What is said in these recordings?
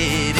it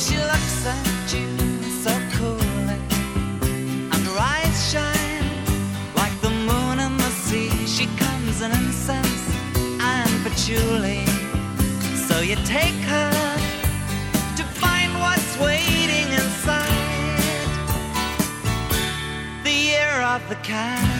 she looks at you so coolly, and her eyes shine like the moon in the sea. She comes in incense and patchouli, so you take her to find what's waiting inside the year of the cat.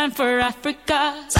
time for Africa.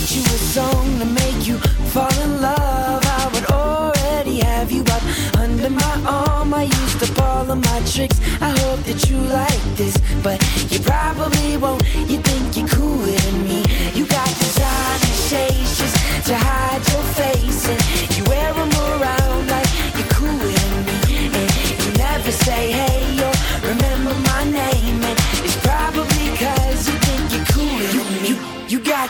write you a song to make you fall in love, I would already have you up under my arm. I used up all my tricks. I hope that you like this, but you probably won't. You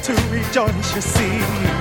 something to rejoice, you see.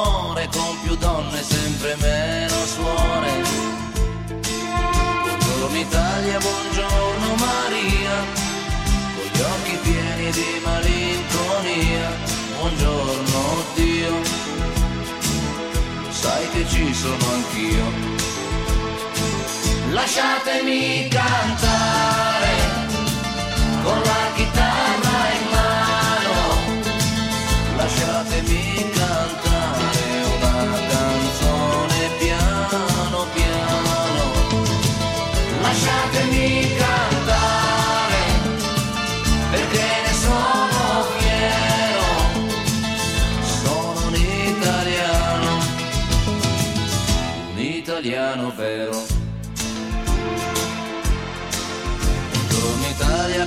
amore con più donne sempre meno suore. Buongiorno Italia buongiorno Maria. Con gli occhi pieni di malinconia. Buongiorno Dio. Sai che ci sono anch'io. Lasciatemi cantare con la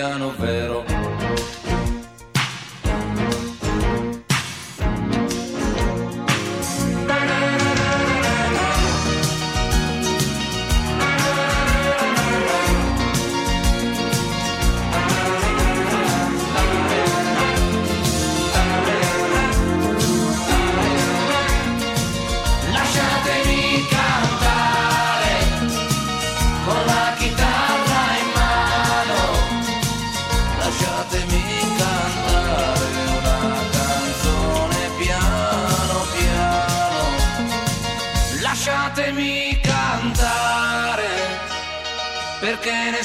italiano vero.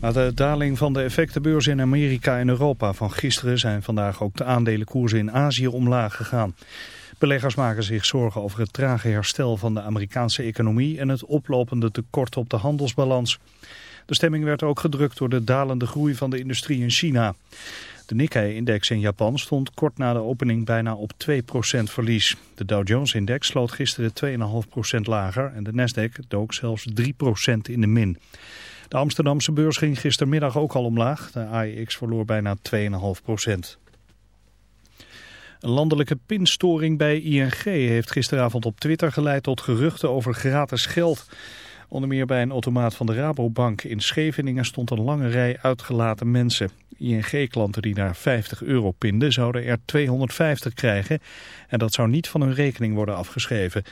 Na de daling van de effectenbeurs in Amerika en Europa van gisteren... zijn vandaag ook de aandelenkoersen in Azië omlaag gegaan. Beleggers maken zich zorgen over het trage herstel van de Amerikaanse economie... en het oplopende tekort op de handelsbalans. De stemming werd ook gedrukt door de dalende groei van de industrie in China. De Nikkei-index in Japan stond kort na de opening bijna op 2% verlies. De Dow Jones-index sloot gisteren 2,5% lager en de Nasdaq dook zelfs 3% in de min. De Amsterdamse beurs ging gistermiddag ook al omlaag. De AEX verloor bijna 2,5%. Een landelijke pinstoring bij ING heeft gisteravond op Twitter geleid tot geruchten over gratis geld. Onder meer bij een automaat van de Rabobank in Scheveningen stond een lange rij uitgelaten mensen. ING-klanten die daar 50 euro pinden zouden er 250 krijgen en dat zou niet van hun rekening worden afgeschreven.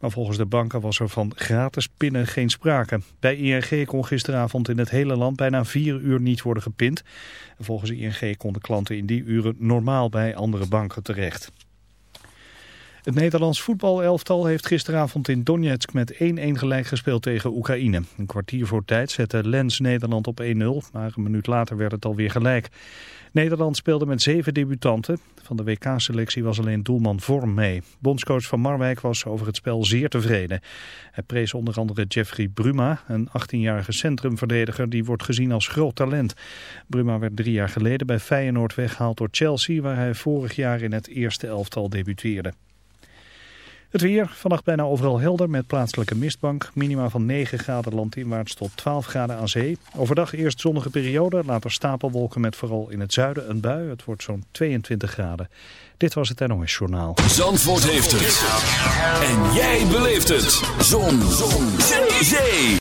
Maar volgens de banken was er van gratis pinnen geen sprake. Bij ING kon gisteravond in het hele land bijna vier uur niet worden gepind. En volgens ING konden klanten in die uren normaal bij andere banken terecht. Het Nederlands voetbalelftal heeft gisteravond in Donetsk met 1-1 gelijk gespeeld tegen Oekraïne. Een kwartier voor tijd zette Lens Nederland op 1-0, maar een minuut later werd het alweer gelijk. Nederland speelde met zeven debutanten. Van de WK-selectie was alleen doelman Vorm mee. Bondscoach Van Marwijk was over het spel zeer tevreden. Hij prees onder andere Jeffrey Bruma, een 18-jarige centrumverdediger die wordt gezien als groot talent. Bruma werd drie jaar geleden bij Feyenoord weggehaald door Chelsea, waar hij vorig jaar in het eerste elftal debuteerde. Het weer, vannacht bijna overal helder met plaatselijke mistbank. Minima van 9 graden landinwaarts tot 12 graden aan zee. Overdag eerst zonnige periode, later stapelwolken met vooral in het zuiden een bui. Het wordt zo'n 22 graden. Dit was het NOS Journaal. Zandvoort heeft het. En jij beleeft het. Zon. Zon. Zee.